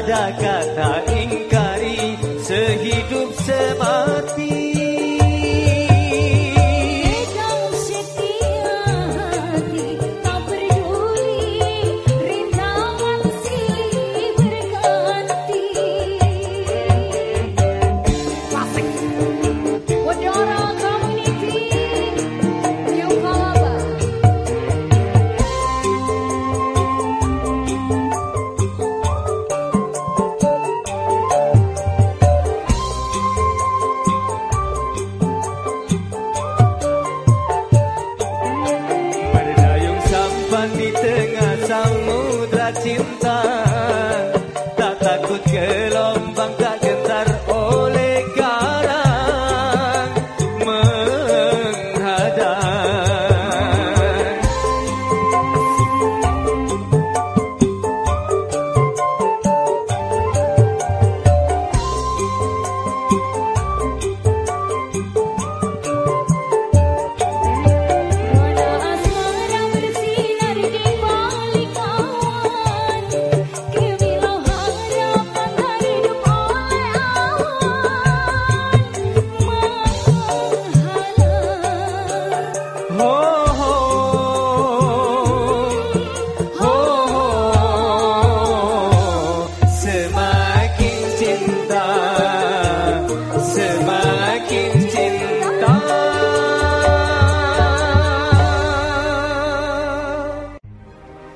tiada kata cinta